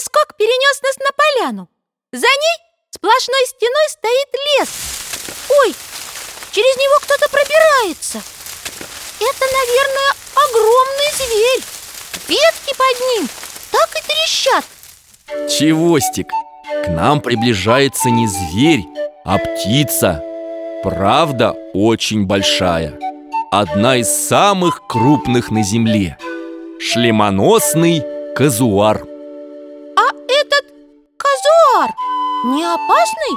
скок перенес нас на поляну. За ней сплошной стеной стоит лес. Ой, через него кто-то пробирается. Это, наверное, огромный зверь. Ветки под ним так и трещат. Чевостик, к нам приближается не зверь, а птица Правда, очень большая Одна из самых крупных на земле Шлемоносный казуар не опасный?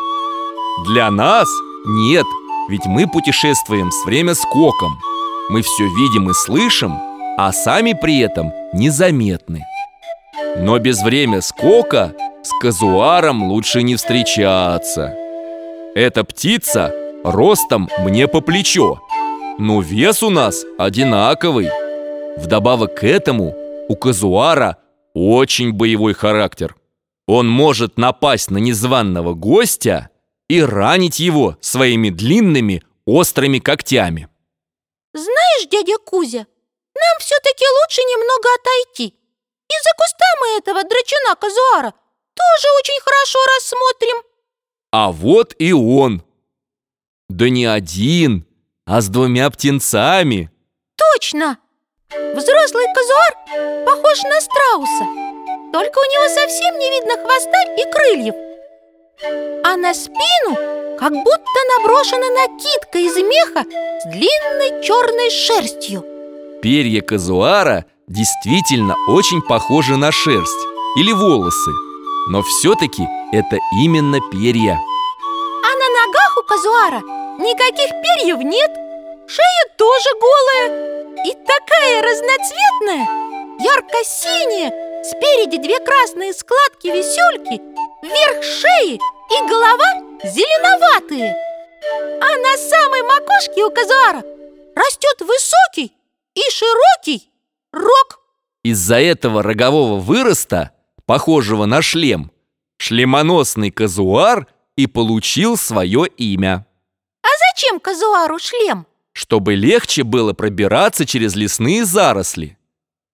Для нас нет, ведь мы путешествуем с время скоком Мы все видим и слышим, а сами при этом незаметны. Но без время скока с казуаром лучше не встречаться. Эта птица ростом мне по плечо Но вес у нас одинаковый. Вдобавок к этому у казуара очень боевой характер Он может напасть на незваного гостя и ранить его своими длинными острыми когтями. Знаешь, дядя Кузя, нам все-таки лучше немного отойти. Из-за куста мы этого драчуна казуара тоже очень хорошо рассмотрим. А вот и он. Да не один, а с двумя птенцами. Точно! Взрослый казуар похож на страуса Только у него совсем не видно хвоста и крыльев. А на спину как будто наброшена накидка из меха с длинной черной шерстью. Перья казуара действительно очень похожи на шерсть или волосы Но все-таки это именно перья. А на ногах у казуара никаких перьев нет Шея тоже голая И такая разноцветная Ярко-синяя Спереди две красные складки-висюльки Вверх шеи и голова зеленоватые. А на самой макушке у казуара Растет высокий и широкий рог. Из-за этого рогового выроста, похожего на шлем Шлемоносный казуар и получил свое имя. А зачем казуару шлем? Чтобы легче было пробираться через лесные заросли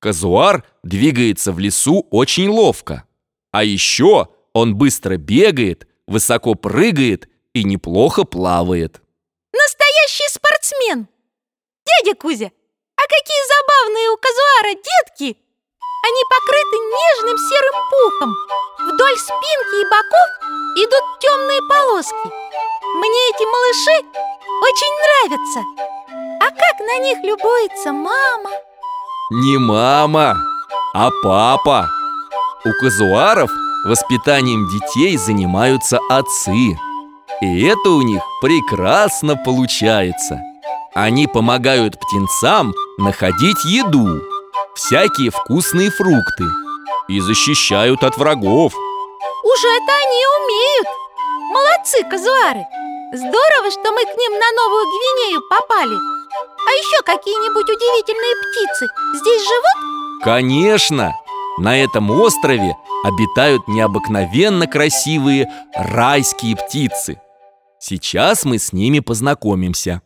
Казуар двигается в лесу очень ловко. А еще он быстро бегает, высоко прыгает и неплохо плавает. Настоящий спортсмен! Дядя Кузя, а какие забавные у казуара детки! Они покрыты нежным серым пухом. Вдоль спинки и боков идут темные полоски. Мне эти малыши очень нравятся. А как на них любуется мама Не мама, а папа. У казуаров воспитанием детей занимаются отцы. И это у них прекрасно получается. Они помогают птенцам находить еду Всякие вкусные фрукты И защищают от врагов. Уж это они умеют. Молодцы, казуары. Здорово, что мы к ним на Новую Гвинею попали А еще какие-нибудь удивительные птицы здесь живут? Конечно! На этом острове обитают необыкновенно красивые райские птицы Сейчас мы с ними познакомимся